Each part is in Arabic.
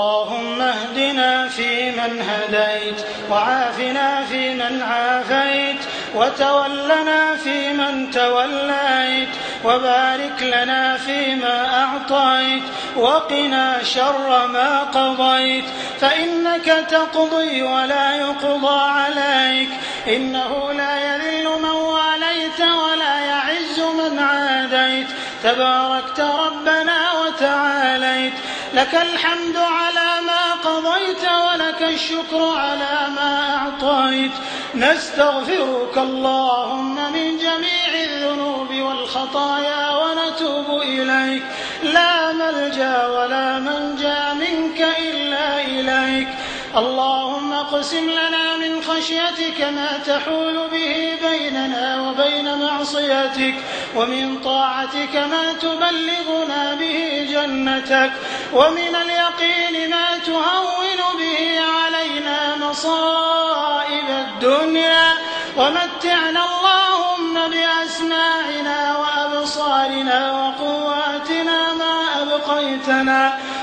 اللهم اهدنا فيمن هديت وعافنا فيمن عافيت وتولنا فيمن توليت وبارك لنا فيما أعطيت وقنا شر ما قضيت فإنك تقضي ولا يقضى عليك إنه لا يذل من واليت ولا يعز من عاديت تباركت ربنا لك الحمد على ما قضيت ولك الشكر على ما أعطيت. نستغفرك اللهم من جميع الذنوب والخطايا ونتوب إليك. لا ملجأ ولا منجأ منك إلا إليك. اللهم أقسم لنا من خشيتك ما تحول به بيننا وبين معصيتك ومن طاعتك ما تبلغنا به جنتك ومن اليقين ما تهون به علينا مصائب الدنيا ومتعنا اللهم بأسماعنا وأبصارنا وقواتنا ما أبقيتنا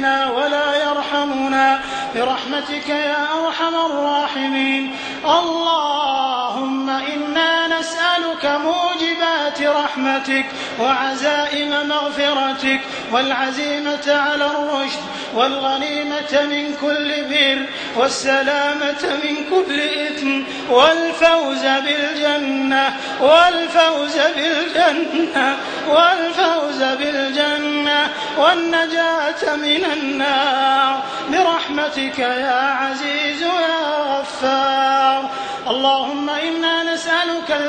فينا ولا يرحمنا. برحمتك يا أرحم الراحمين. اللهم إنا نسألك موجبات رحمتك وعزائم مغفرتك والعزيمة على الرشد والغنيمة من كل بر والسلامة من كل إثم والفوز بالجنة والفوز بالجنة والفوز بالجنة والنجاة من النار برحمتك يا عزيز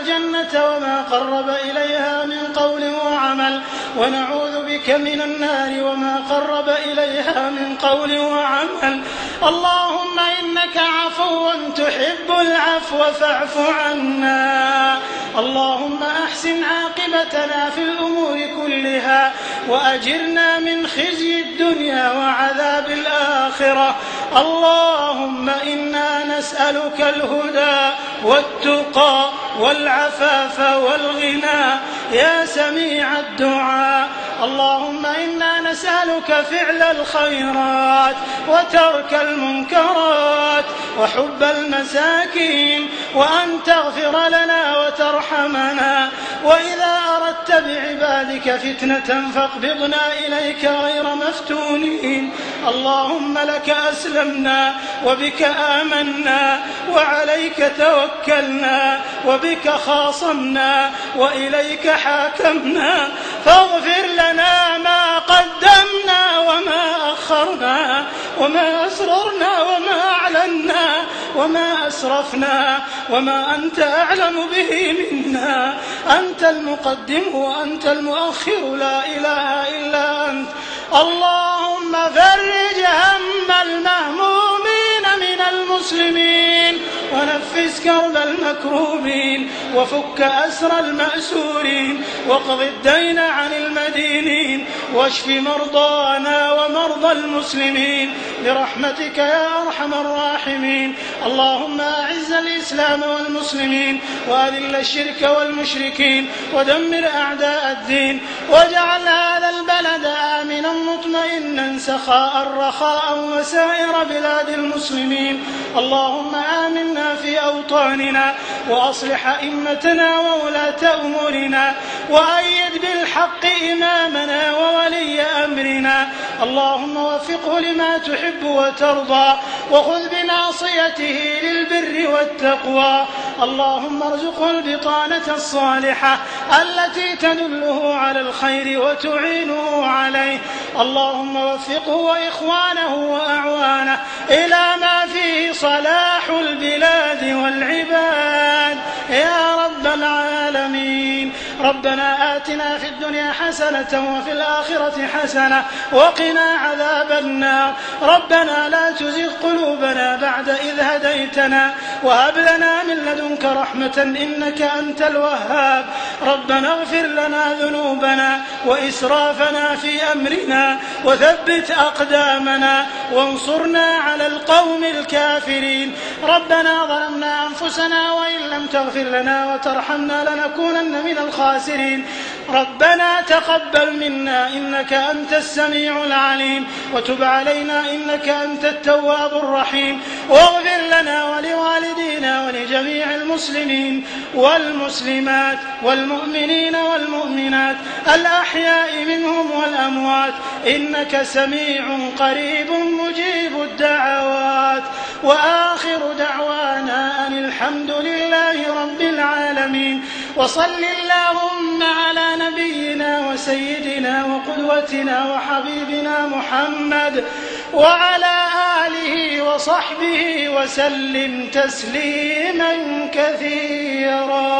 الجنة وما قرب إليها من قول وعمل ونعوذ بك من النار وما قرب إليها من قول وعمل. اللهم إنك عفو تحب العفو فاعف عنا. اللهم أحسن عاقبتنا في الأمور كلها وأجرنا من خزي الدنيا وعذاب الآخرة. اللهم إنا نسألك الهدى والتقى. والعفاف والغنى يا سميع الدعاء. اللهم إنا نسألك فعل الخيرات وترك المنكرات وحب المساكين وأن تغفر لنا وترحمنا. وإذا أردت بعبادك فتنة فاقبضنا إليك غير مفتونين. اللهم لك أسلمنا وبك آمنا وعليك توكلنا وبك خاصمنا وإليك حاكمنا. فاغفر لنا ما قدمنا وما أخرنا وما أسررنا وما أعلنا وما أسرفنا وما أنت أعلم به منا. أنت المقدم وأنت المؤخر لا إله إلا أنت. اللهم فرج هم المهمومين من المسلمين. ونفس كرب المكروبين وفك أسر المأسورين واقض الدين عن المدينين واشف مرضانا ومرضى المسلمين برحمتك يا أرحم الراحمين اللهم أعز الإسلام والمسلمين وأذل الشرك والمشركين ودمر أعداء الدين واجعل هذا البلد آمنا مطمئنا سخاء رخاء وسائر بلاد المسلمين. اللهم آمنا في أوطاننا وأصلح أئمتنا وولاة أمورنا وأيد بالحق إمامنا وولي أمرنا. اللهم وفقه لما تحب وترضى وخذ بناصيته للبر والتقوى. اللهم ارزقه البطانة الصالحة التي تدله على الخير وتعينه عليه. اللهم وفقه وإخوانه وأعوانه إلى ما فيه صلاح البلاد والعباد. يا رب العالمين. ربنا آتنا في الدنيا حسنة وفي الآخرة حسنة وقنا عذاب النار. ربنا لا تزغ قلوبنا بعد إذ هديتنا وهب لنا من لدنك رحمة إنك أنت الوهاب. ربنا اغفر لنا ذنوبنا وإسرافنا في أمرنا وثبت أقدامنا وانصرنا على القوم الكافرين. ربنا ظلمنا أنفسنا وإن لم تغفر لنا وترحمنا لنكونن من الخاسرين ربنا تقبل منا إنك أنت السميع العليم. وتب علينا إنك أنت التواب الرحيم. واغفر لنا ولوالدينا ولجميع المسلمين والمسلمات والمؤمنين والمؤمنات. الأحياء منهم والأموات. إنك سميع قريب مجيب الدعوات. وآخر دعوانا أن الحمد لله رب العالمين. وصل اللهم على نبينا وسيدنا وقدوتنا وحبيبنا محمد وعلى آله وصحبه وسلم تسليما كثيرا.